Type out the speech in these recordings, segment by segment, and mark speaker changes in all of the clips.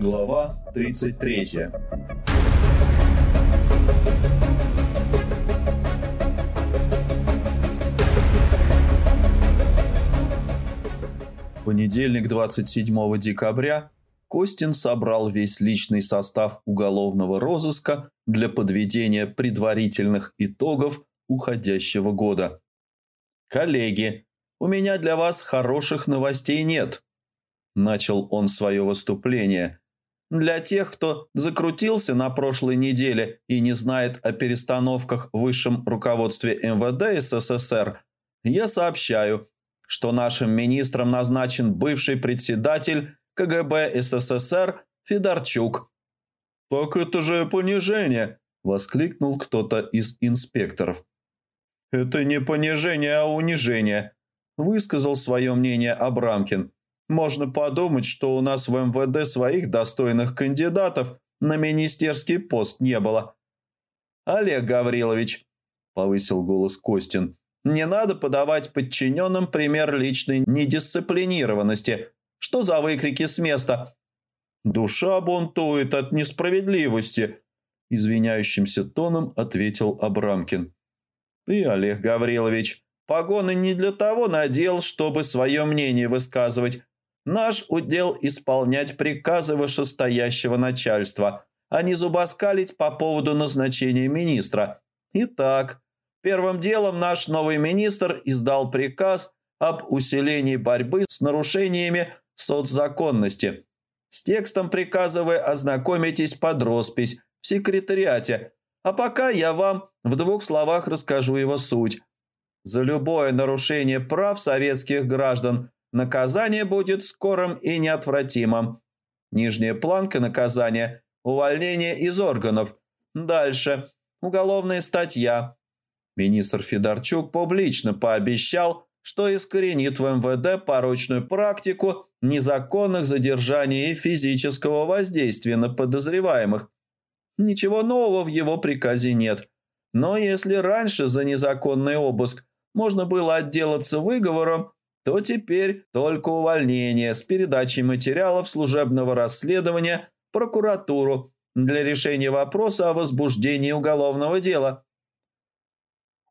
Speaker 1: Глава 33 В понедельник 27 декабря Костин собрал весь личный состав уголовного розыска для подведения предварительных итогов уходящего года. «Коллеги, у меня для вас хороших новостей нет», – начал он свое выступление. «Для тех, кто закрутился на прошлой неделе и не знает о перестановках в высшем руководстве МВД СССР, я сообщаю, что нашим министром назначен бывший председатель КГБ СССР Федорчук». «Так это же понижение!» – воскликнул кто-то из инспекторов. «Это не понижение, а унижение», – высказал свое мнение Абрамкин. «Можно подумать, что у нас в МВД своих достойных кандидатов на министерский пост не было». «Олег Гаврилович», – повысил голос Костин, – «не надо подавать подчиненным пример личной недисциплинированности. Что за выкрики с места?» «Душа бунтует от несправедливости», – извиняющимся тоном ответил Абрамкин. Ты, Олег Гаврилович, погоны не для того надел, чтобы свое мнение высказывать. Наш удел исполнять приказы вышестоящего начальства, а не зубоскалить по поводу назначения министра. Итак, первым делом наш новый министр издал приказ об усилении борьбы с нарушениями соцзаконности. С текстом приказа вы ознакомитесь под роспись в секретариате, а пока я вам в двух словах расскажу его суть. За любое нарушение прав советских граждан наказание будет скорым и неотвратимым. Нижняя планка наказания – увольнение из органов. Дальше – уголовная статья. Министр Федорчук публично пообещал, что искоренит в МВД порочную практику незаконных задержаний и физического воздействия на подозреваемых – Ничего нового в его приказе нет. Но если раньше за незаконный обыск можно было отделаться выговором, то теперь только увольнение с передачей материалов служебного расследования прокуратуру для решения вопроса о возбуждении уголовного дела.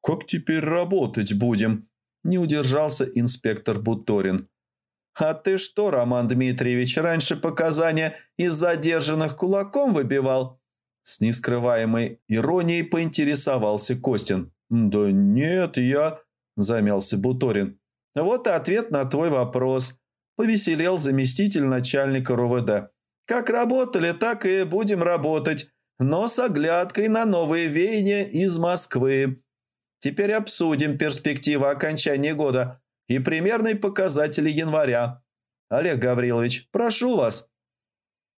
Speaker 1: «Как теперь работать будем?» – не удержался инспектор Буторин. «А ты что, Роман Дмитриевич, раньше показания из задержанных кулаком выбивал?» С нескрываемой иронией поинтересовался Костин. «Да нет, я...» – замялся Буторин. «Вот и ответ на твой вопрос», – повеселел заместитель начальника РУВД. «Как работали, так и будем работать, но с оглядкой на новые веяния из Москвы. Теперь обсудим перспективы окончания года и примерные показатели января. Олег Гаврилович, прошу вас».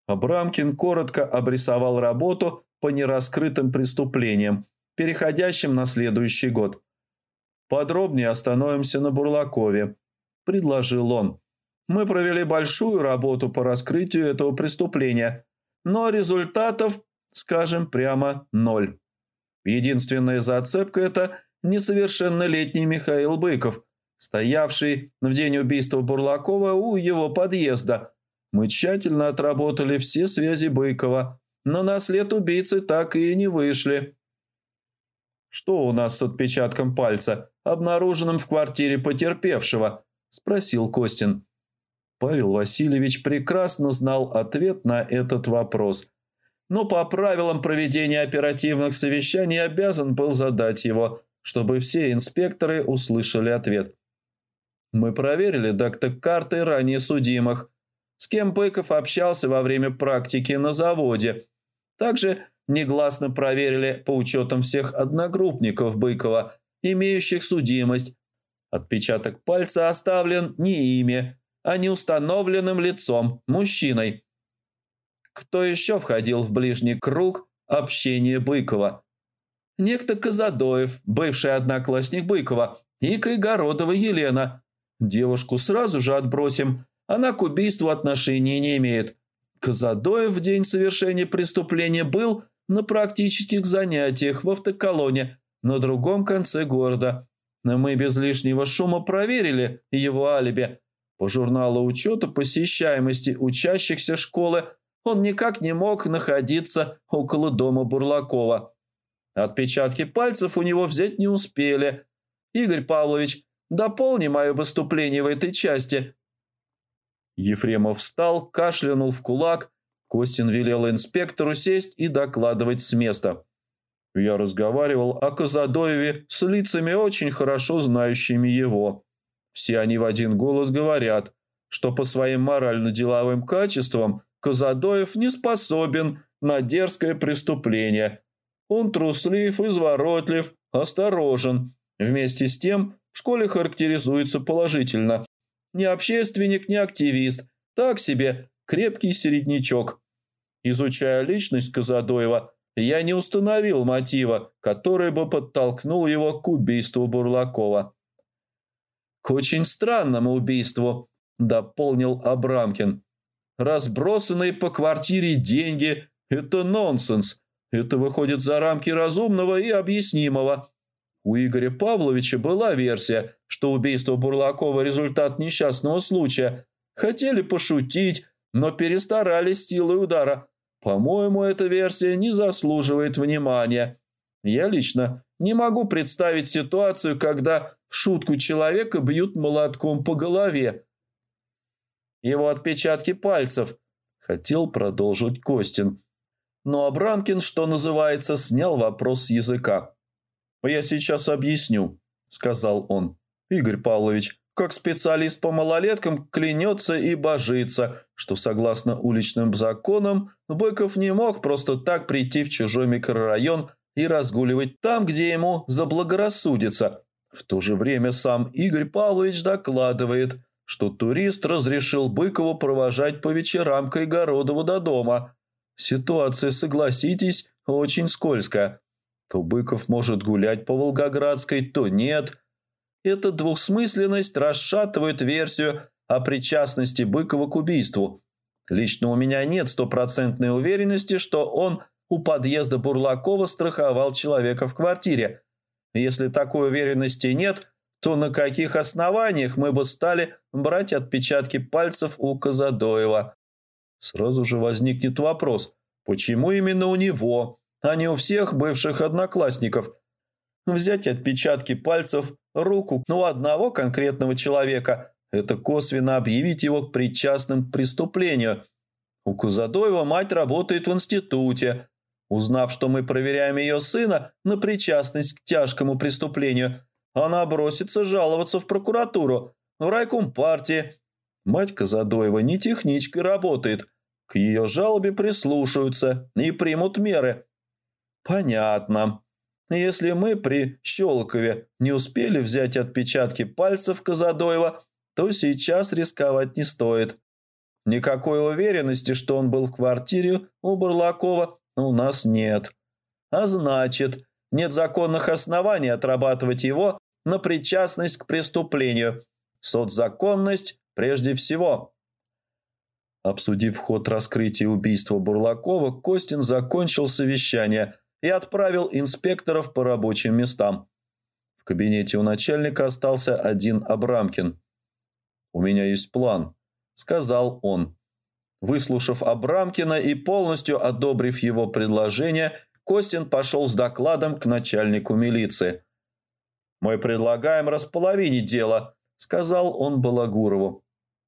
Speaker 1: Абрамкин коротко обрисовал работу по нераскрытым преступлениям, переходящим на следующий год. «Подробнее остановимся на Бурлакове», – предложил он. «Мы провели большую работу по раскрытию этого преступления, но результатов, скажем прямо, ноль. Единственная зацепка – это несовершеннолетний Михаил Быков, стоявший в день убийства Бурлакова у его подъезда – мы тщательно отработали все связи Быкова, но на след убийцы так и не вышли. «Что у нас с отпечатком пальца, обнаруженным в квартире потерпевшего?» – спросил Костин. Павел Васильевич прекрасно знал ответ на этот вопрос, но по правилам проведения оперативных совещаний обязан был задать его, чтобы все инспекторы услышали ответ. «Мы проверили дактик-карты ранее судимых», с кем Быков общался во время практики на заводе. Также негласно проверили по учетам всех одногруппников Быкова, имеющих судимость. Отпечаток пальца оставлен не ими, а неустановленным лицом, мужчиной. Кто еще входил в ближний круг общения Быкова? Некто Казадоев, бывший одноклассник Быкова, и Кайгородова Елена. Девушку сразу же отбросим – она к убийству отношения не имеет. Казадоев в день совершения преступления был на практических занятиях в автоколоне на другом конце города. Но мы без лишнего шума проверили его алиби. По журналу учета посещаемости учащихся школы он никак не мог находиться около дома Бурлакова. Отпечатки пальцев у него взять не успели. Игорь Павлович, дополни мое выступление в этой части». Ефремов встал, кашлянул в кулак. Костин велел инспектору сесть и докладывать с места. Я разговаривал о Казадоеве с лицами, очень хорошо знающими его. Все они в один голос говорят, что по своим морально-деловым качествам Казадоев не способен на дерзкое преступление. Он труслив, изворотлив, осторожен. Вместе с тем в школе характеризуется положительно. Ни общественник, ни активист. Так себе крепкий середнячок. Изучая личность Казадоева, я не установил мотива, который бы подтолкнул его к убийству Бурлакова. «К очень странному убийству», – дополнил Абрамкин. «Разбросанные по квартире деньги – это нонсенс. Это выходит за рамки разумного и объяснимого. У Игоря Павловича была версия, что убийство Бурлакова – результат несчастного случая. Хотели пошутить, но перестарались силой удара. По-моему, эта версия не заслуживает внимания. Я лично не могу представить ситуацию, когда в шутку человека бьют молотком по голове. Его отпечатки пальцев. Хотел продолжить Костин. Но Абрамкин, что называется, снял вопрос с языка. «Я сейчас объясню», – сказал он. «Игорь Павлович, как специалист по малолеткам, клянется и божится, что, согласно уличным законам, Быков не мог просто так прийти в чужой микрорайон и разгуливать там, где ему заблагорассудится. В то же время сам Игорь Павлович докладывает, что турист разрешил Быкову провожать по вечерам Кайгородову до дома. Ситуация, согласитесь, очень скользкая. То Быков может гулять по Волгоградской, то нет. Эта двухсмысленность расшатывает версию о причастности Быкова к убийству. Лично у меня нет стопроцентной уверенности, что он у подъезда Бурлакова страховал человека в квартире. Если такой уверенности нет, то на каких основаниях мы бы стали брать отпечатки пальцев у Казадоева? Сразу же возникнет вопрос, почему именно у него? а не у всех бывших одноклассников. Взять отпечатки пальцев, руку у одного конкретного человека – это косвенно объявить его причастным к преступлению. У Кузадоева мать работает в институте. Узнав, что мы проверяем ее сына на причастность к тяжкому преступлению, она бросится жаловаться в прокуратуру, в райком партии. Мать Казадоева не техничкой работает. К ее жалобе прислушаются и примут меры – «Понятно. Если мы при Щелкове не успели взять отпечатки пальцев Казадоева, то сейчас рисковать не стоит. Никакой уверенности, что он был в квартире у Бурлакова, у нас нет. А значит, нет законных оснований отрабатывать его на причастность к преступлению. Соцзаконность прежде всего». Обсудив ход раскрытия убийства Бурлакова, Костин закончил совещание – и отправил инспекторов по рабочим местам. В кабинете у начальника остался один Абрамкин. «У меня есть план», – сказал он. Выслушав Абрамкина и полностью одобрив его предложение, Костин пошел с докладом к начальнику милиции. «Мы предлагаем располовинить дело», – сказал он Балагурову.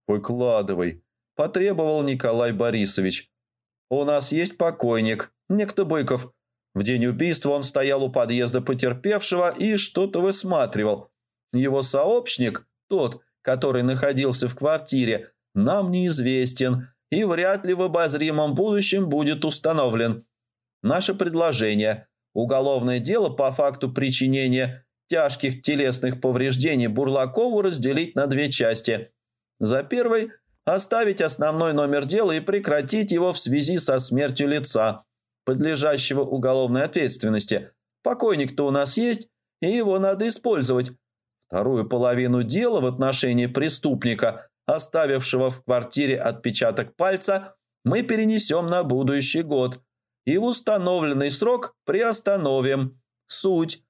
Speaker 1: «Выкладывай», – потребовал Николай Борисович. «У нас есть покойник, некто Быков. В день убийства он стоял у подъезда потерпевшего и что-то высматривал. Его сообщник, тот, который находился в квартире, нам неизвестен и вряд ли в обозримом будущем будет установлен. Наше предложение – уголовное дело по факту причинения тяжких телесных повреждений Бурлакову разделить на две части. За первой – оставить основной номер дела и прекратить его в связи со смертью лица – подлежащего уголовной ответственности. Покойник-то у нас есть, и его надо использовать. Вторую половину дела в отношении преступника, оставившего в квартире отпечаток пальца, мы перенесем на будущий год и в установленный срок приостановим. Суть.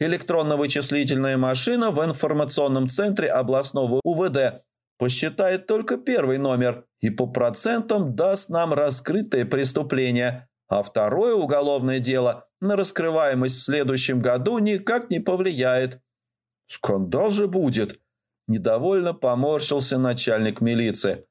Speaker 1: Электронно-вычислительная машина в информационном центре областного УВД посчитает только первый номер и по процентам даст нам раскрытое преступление, а второе уголовное дело на раскрываемость в следующем году никак не повлияет. Скандал же будет. Недовольно поморщился начальник милиции.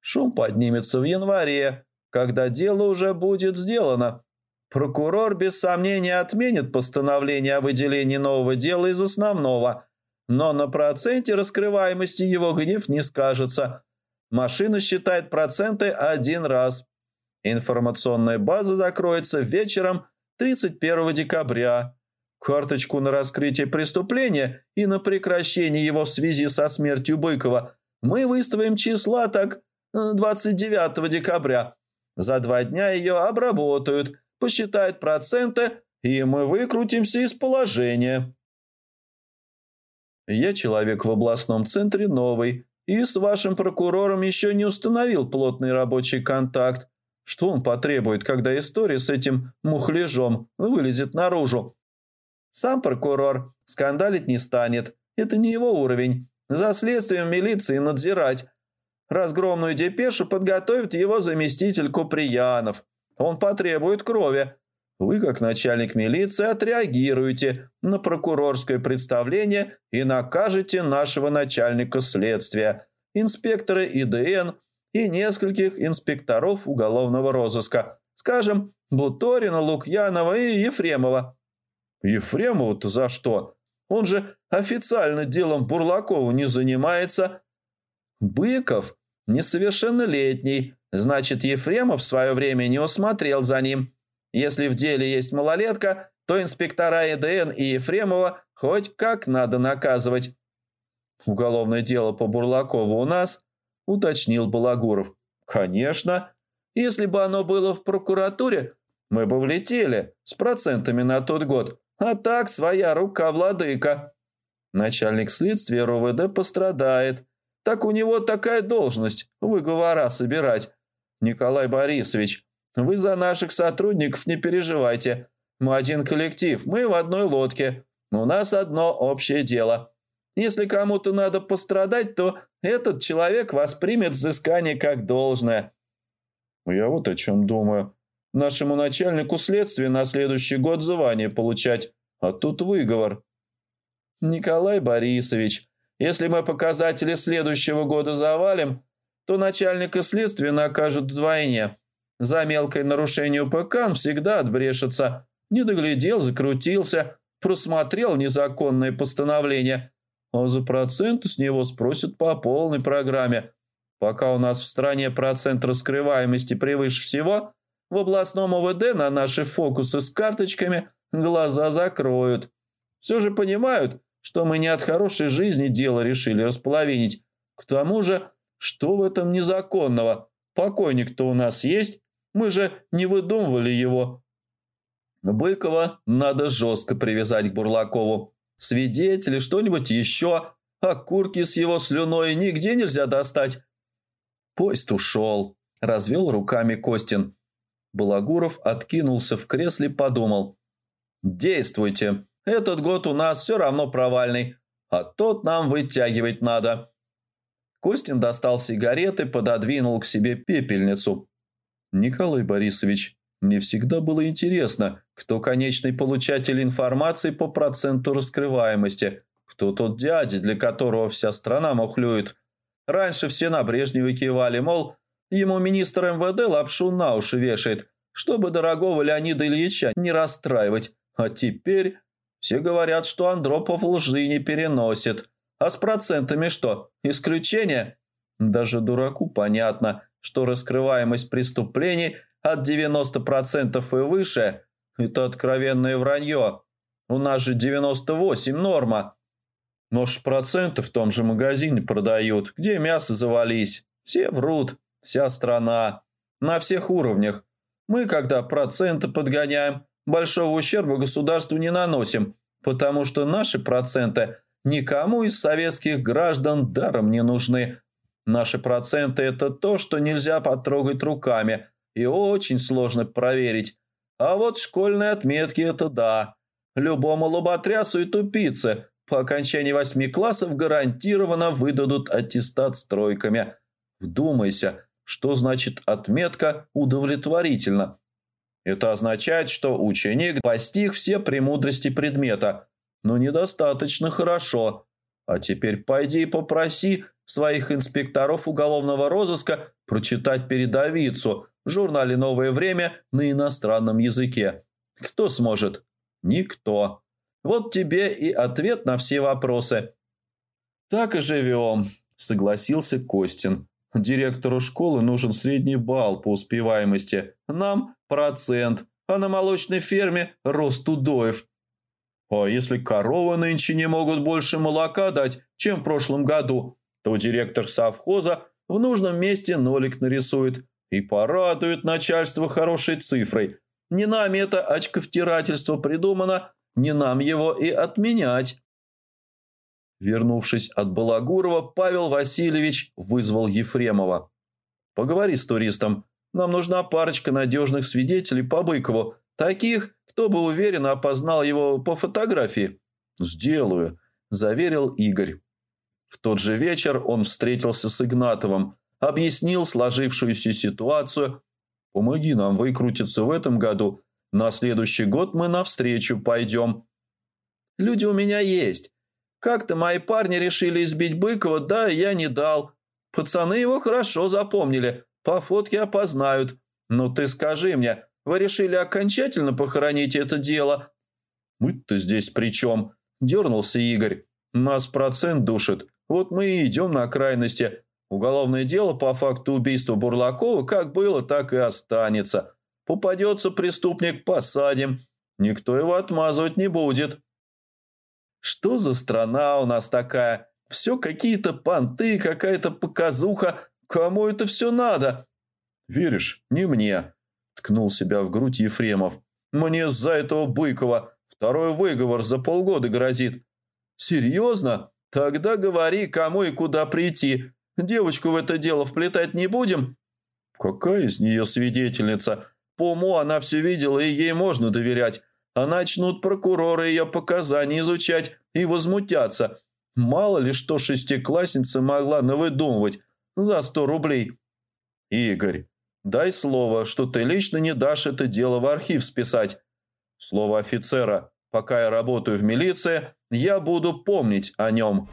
Speaker 1: Шум поднимется в январе, когда дело уже будет сделано. Прокурор без сомнения отменит постановление о выделении нового дела из основного, но на проценте раскрываемости его гнев не скажется. Машина считает проценты один раз. Информационная база закроется вечером 31 декабря. Карточку на раскрытие преступления и на прекращение его в связи со смертью Быкова мы выставим числа так 29 э, декабря. За два дня ее обработают, посчитают проценты, и мы выкрутимся из положения. Я человек в областном центре новый, и с вашим прокурором еще не установил плотный рабочий контакт. Что он потребует, когда история с этим мухляжом вылезет наружу? Сам прокурор скандалить не станет. Это не его уровень. За следствием милиции надзирать. Разгромную депешу подготовит его заместитель Куприянов. Он потребует крови. Вы, как начальник милиции, отреагируете на прокурорское представление и накажете нашего начальника следствия, инспектора ИДН и нескольких инспекторов уголовного розыска, скажем, Буторина, Лукьянова и Ефремова. Ефремову-то за что? Он же официально делом Бурлакова не занимается. Быков несовершеннолетний, значит, Ефремов в свое время не усмотрел за ним. Если в деле есть малолетка, то инспектора ЕДН и Ефремова хоть как надо наказывать. Уголовное дело по Бурлакову у нас, уточнил Балагуров. Конечно. Если бы оно было в прокуратуре, мы бы влетели с процентами на тот год. А так своя рука владыка. Начальник следствия РОВД пострадает. Так у него такая должность – выговора собирать. Николай Борисович, вы за наших сотрудников не переживайте. Мы один коллектив, мы в одной лодке. У нас одно общее дело. Если кому-то надо пострадать, то этот человек воспримет взыскание как должное. Я вот о чем думаю. Нашему начальнику следствия на следующий год звание получать, а тут выговор. Николай Борисович, если мы показатели следующего года завалим, то начальника следствия накажут вдвойне. За мелкое нарушение УПК он всегда отбрешется. Не доглядел, закрутился, просмотрел незаконное постановление. А за проценты с него спросят по полной программе. Пока у нас в стране процент раскрываемости превыше всего, в областном ОВД на наши фокусы с карточками глаза закроют. Все же понимают, что мы не от хорошей жизни дело решили располовинить. К тому же, что в этом незаконного? Покойник-то у нас есть, мы же не выдумывали его. Быкова надо жестко привязать к Бурлакову. Свидетели, что-нибудь еще. Окурки с его слюной нигде нельзя достать. Поезд ушел. Развел руками Костин. Балагуров откинулся в кресле, подумал. «Действуйте. Этот год у нас все равно провальный, а тот нам вытягивать надо». Костин достал сигареты, пододвинул к себе пепельницу. Николай Борисович, мне всегда было интересно, кто конечный получатель информации по проценту раскрываемости, кто тот дядя, для которого вся страна мухлюет. Раньше все на Брежнева кивали, мол, ему министр МВД лапшу на уши вешает, чтобы дорогого Леонида Ильича не расстраивать. А теперь все говорят, что Андропов лжи не переносит. А с процентами что, исключение? Даже дураку понятно – что раскрываемость преступлений от 90% и выше – это откровенное вранье. У нас же 98 норма. Но ж проценты в том же магазине продают, где мясо завались. Все врут, вся страна, на всех уровнях. Мы, когда проценты подгоняем, большого ущерба государству не наносим, потому что наши проценты никому из советских граждан даром не нужны. Наши проценты – это то, что нельзя потрогать руками и очень сложно проверить. А вот школьные отметки – это да. Любому лоботрясу и тупице по окончании восьми классов гарантированно выдадут аттестат с тройками. Вдумайся, Что значит отметка «удовлетворительно»? Это означает, что ученик постиг все премудрости предмета, но недостаточно хорошо. А теперь пойди и попроси своих инспекторов уголовного розыска прочитать передовицу в журнале «Новое время» на иностранном языке. Кто сможет? Никто. Вот тебе и ответ на все вопросы. Так и живем, согласился Костин. Директору школы нужен средний балл по успеваемости. Нам процент, а на молочной ферме рост удоев. А если коровы нынче не могут больше молока дать, чем в прошлом году, то директор совхоза в нужном месте нолик нарисует и порадует начальство хорошей цифрой. Не нами это очковтирательство придумано, не нам его и отменять. Вернувшись от Балагурова, Павел Васильевич вызвал Ефремова. «Поговори с туристом. Нам нужна парочка надежных свидетелей по Быкову, таких, кто бы уверенно опознал его по фотографии». «Сделаю», – заверил Игорь. В тот же вечер он встретился с Игнатовым, объяснил сложившуюся ситуацию. «Помоги нам выкрутиться в этом году. На следующий год мы навстречу пойдем». «Люди у меня есть. Как-то мои парни решили избить Быкова, да, я не дал. Пацаны его хорошо запомнили, по фотке опознают. Ну ты скажи мне, вы решили окончательно похоронить это дело?» «Мы-то здесь при чем?» – дернулся Игорь. «Нас процент душит. Вот мы и идем на крайности. Уголовное дело по факту убийства Бурлакова как было, так и останется. Попадется преступник – посадим. Никто его отмазывать не будет». Что за страна у нас такая? Все какие-то понты, какая-то показуха. Кому это все надо? Веришь, не мне. Ткнул себя в грудь Ефремов. Мне за этого Быкова второй выговор за полгода грозит. Серьезно? Тогда говори, кому и куда прийти. Девочку в это дело вплетать не будем? Какая из нее свидетельница? По уму она все видела, и ей можно доверять а начнут прокуроры ее показания изучать и возмутятся. Мало ли что шестиклассница могла навыдумывать за сто рублей. Игорь, дай слово, что ты лично не дашь это дело в архив списать. Слово офицера. Пока я работаю в милиции, я буду помнить о нем».